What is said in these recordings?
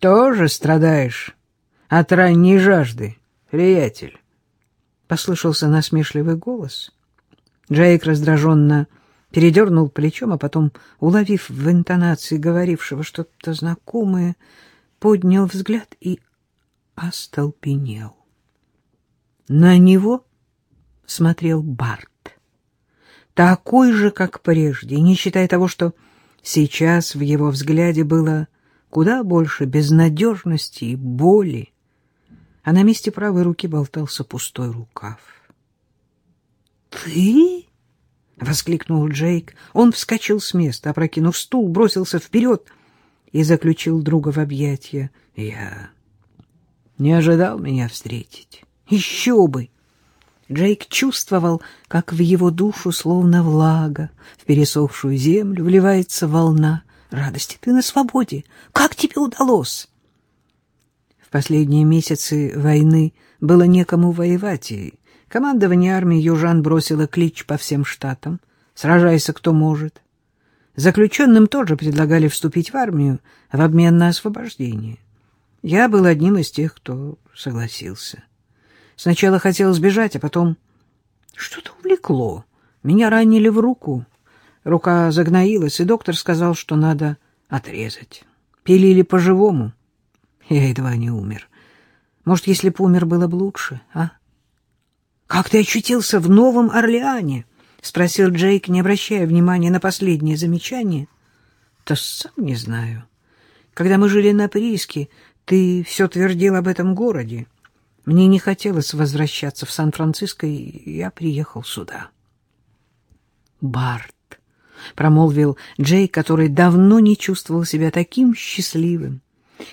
тоже страдаешь от ранней жажды, приятель? Послышался насмешливый голос. Джейк раздраженно передернул плечом, а потом, уловив в интонации говорившего что-то знакомое, поднял взгляд и остолпенел. На него смотрел Барт, такой же, как прежде, не считая того, что сейчас в его взгляде было куда больше безнадежности и боли, а на месте правой руки болтался пустой рукав. «Ты?» — воскликнул Джейк. Он вскочил с места, опрокинув стул, бросился вперед и заключил друга в объятия. «Я не ожидал меня встретить. Еще бы!» Джейк чувствовал, как в его душу, словно влага, в пересохшую землю вливается волна радости. Ты на свободе. Как тебе удалось? В последние месяцы войны было некому воевать, и командование армии южан бросило клич по всем штатам. Сражайся, кто может. Заключенным тоже предлагали вступить в армию в обмен на освобождение. Я был одним из тех, кто согласился. Сначала хотел сбежать, а потом что-то увлекло. Меня ранили в руку. Рука загноилась, и доктор сказал, что надо отрезать. Пилили по-живому. Я едва не умер. Может, если бы умер, было бы лучше, а? «Как ты очутился в Новом Орлеане?» — спросил Джейк, не обращая внимания на последнее замечание. «Да сам не знаю. Когда мы жили на прииске, ты все твердил об этом городе. Мне не хотелось возвращаться в Сан-Франциско, и я приехал сюда. Барт, промолвил Джей, который давно не чувствовал себя таким счастливым.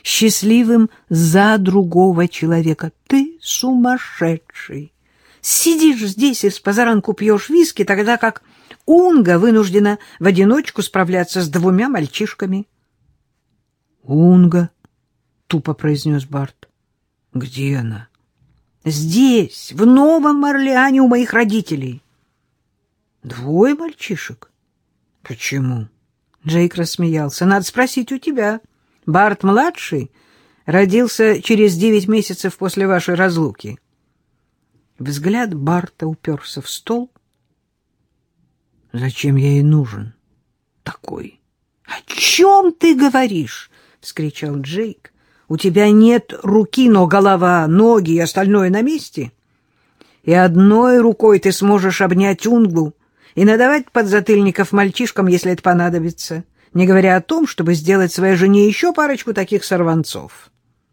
Счастливым за другого человека. Ты сумасшедший. Сидишь здесь и с позаранку пьешь виски, тогда как Унга вынуждена в одиночку справляться с двумя мальчишками. — Унга, — тупо произнес Барт. — Где она? Здесь, в Новом Орлеане у моих родителей. Двое мальчишек? Почему? Джейк рассмеялся. Надо спросить у тебя. Барт-младший родился через девять месяцев после вашей разлуки. Взгляд Барта уперся в стол. Зачем я ей нужен? Такой. — О чем ты говоришь? — вскричал Джейк. У тебя нет руки, но голова, ноги и остальное на месте. И одной рукой ты сможешь обнять Унгу и надавать подзатыльников мальчишкам, если это понадобится, не говоря о том, чтобы сделать своей жене еще парочку таких сорванцов.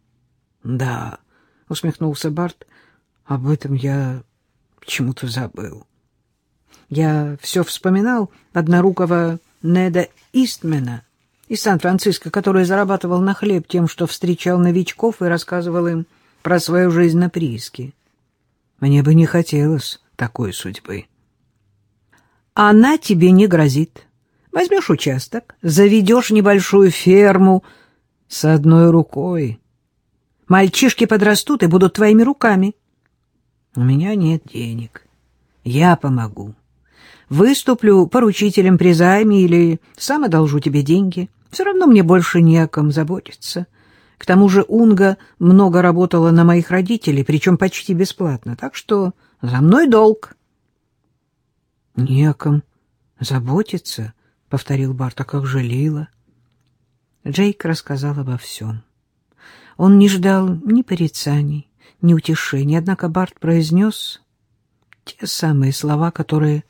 — Да, — усмехнулся Барт, — об этом я почему-то забыл. Я все вспоминал однорукого Неда Истмена — из Сан-Франциско, который зарабатывал на хлеб тем, что встречал новичков и рассказывал им про свою жизнь на прииске. Мне бы не хотелось такой судьбы. Она тебе не грозит. Возьмешь участок, заведешь небольшую ферму с одной рукой. Мальчишки подрастут и будут твоими руками. У меня нет денег. Я помогу. Выступлю поручителем при займе или сам одолжу тебе деньги. — все равно мне больше не о ком заботиться. К тому же Унга много работала на моих родителей, причем почти бесплатно, так что за мной долг. — Не о ком заботиться, — повторил Барт, — а как жалела. Джейк рассказал обо всем. Он не ждал ни порицаний, ни утешений, однако Барт произнес те самые слова, которые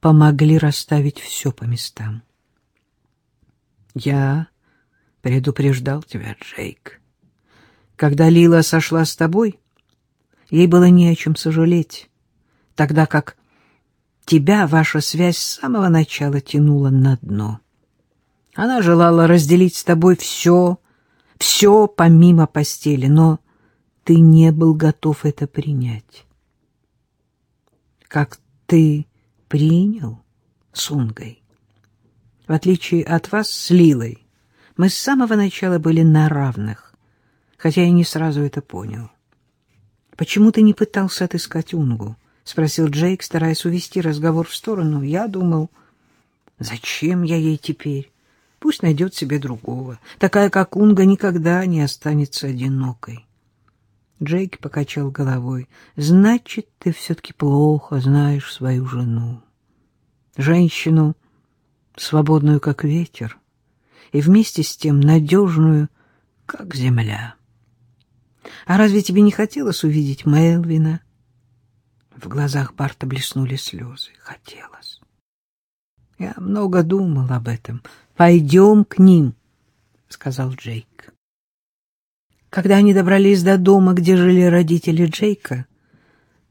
помогли расставить все по местам. Я предупреждал тебя, Джейк. Когда Лила сошла с тобой, ей было не о чем сожалеть, тогда как тебя ваша связь с самого начала тянула на дно. Она желала разделить с тобой все, все помимо постели, но ты не был готов это принять. Как ты принял с Унгой? В отличие от вас с Лилой, мы с самого начала были на равных, хотя я не сразу это понял. «Почему ты не пытался отыскать Унгу?» — спросил Джейк, стараясь увести разговор в сторону. «Я думал, зачем я ей теперь? Пусть найдет себе другого. Такая, как Унга, никогда не останется одинокой. Джейк покачал головой. Значит, ты все-таки плохо знаешь свою жену. Женщину, свободную, как ветер, и вместе с тем надежную, как земля. А разве тебе не хотелось увидеть Мелвина? В глазах Барта блеснули слезы. Хотелось. Я много думал об этом. Пойдем к ним, — сказал Джейк. Когда они добрались до дома, где жили родители Джейка,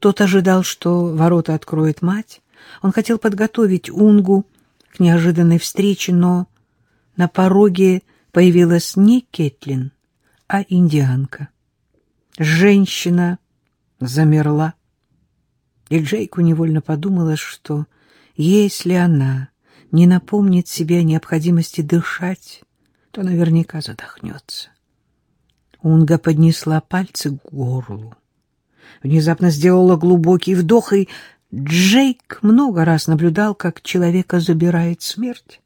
тот ожидал, что ворота откроет мать. Он хотел подготовить Унгу к неожиданной встрече, но на пороге появилась не Кетлин, а индианка. Женщина замерла, и Джейку невольно подумалось, что если она не напомнит себе о необходимости дышать, то наверняка задохнется. Унга поднесла пальцы к горлу. Внезапно сделала глубокий вдох, и Джейк много раз наблюдал, как человека забирает смерть,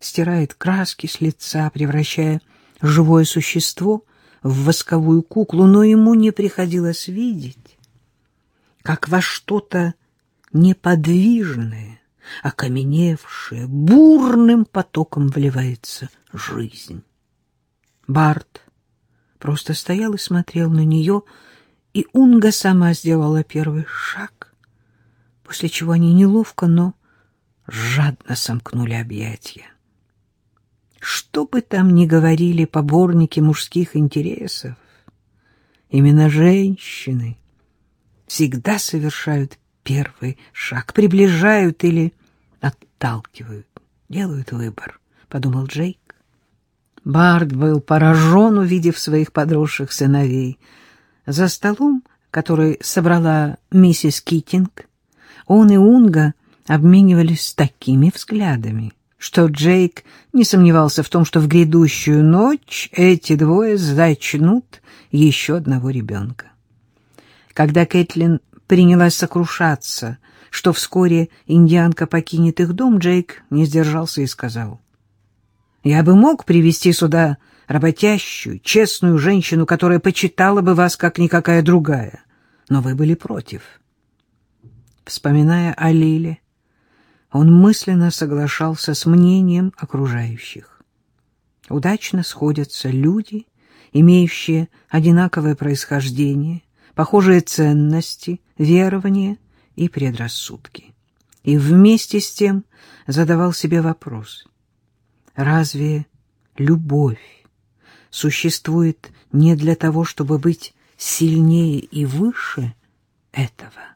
стирает краски с лица, превращая живое существо в восковую куклу, но ему не приходилось видеть, как во что-то неподвижное, окаменевшее, бурным потоком вливается жизнь. Барт просто стоял и смотрел на нее, и Унга сама сделала первый шаг, после чего они неловко, но жадно сомкнули объятия. Что бы там ни говорили поборники мужских интересов, именно женщины всегда совершают первый шаг, приближают или отталкивают, делают выбор, — подумал Джейк. Барт был поражен, увидев своих подросших сыновей. За столом, который собрала миссис Китинг, он и Унга обменивались такими взглядами, что Джейк не сомневался в том, что в грядущую ночь эти двое зачнут еще одного ребенка. Когда Кэтлин принялась сокрушаться, что вскоре индианка покинет их дом, Джейк не сдержался и сказал, «Я бы мог привести сюда работящую, честную женщину, которая почитала бы вас, как никакая другая, но вы были против». Вспоминая о Лиле, он мысленно соглашался с мнением окружающих. Удачно сходятся люди, имеющие одинаковое происхождение, похожие ценности, верования и предрассудки. И вместе с тем задавал себе вопрос, разве любовь существует не для того, чтобы быть сильнее и выше этого?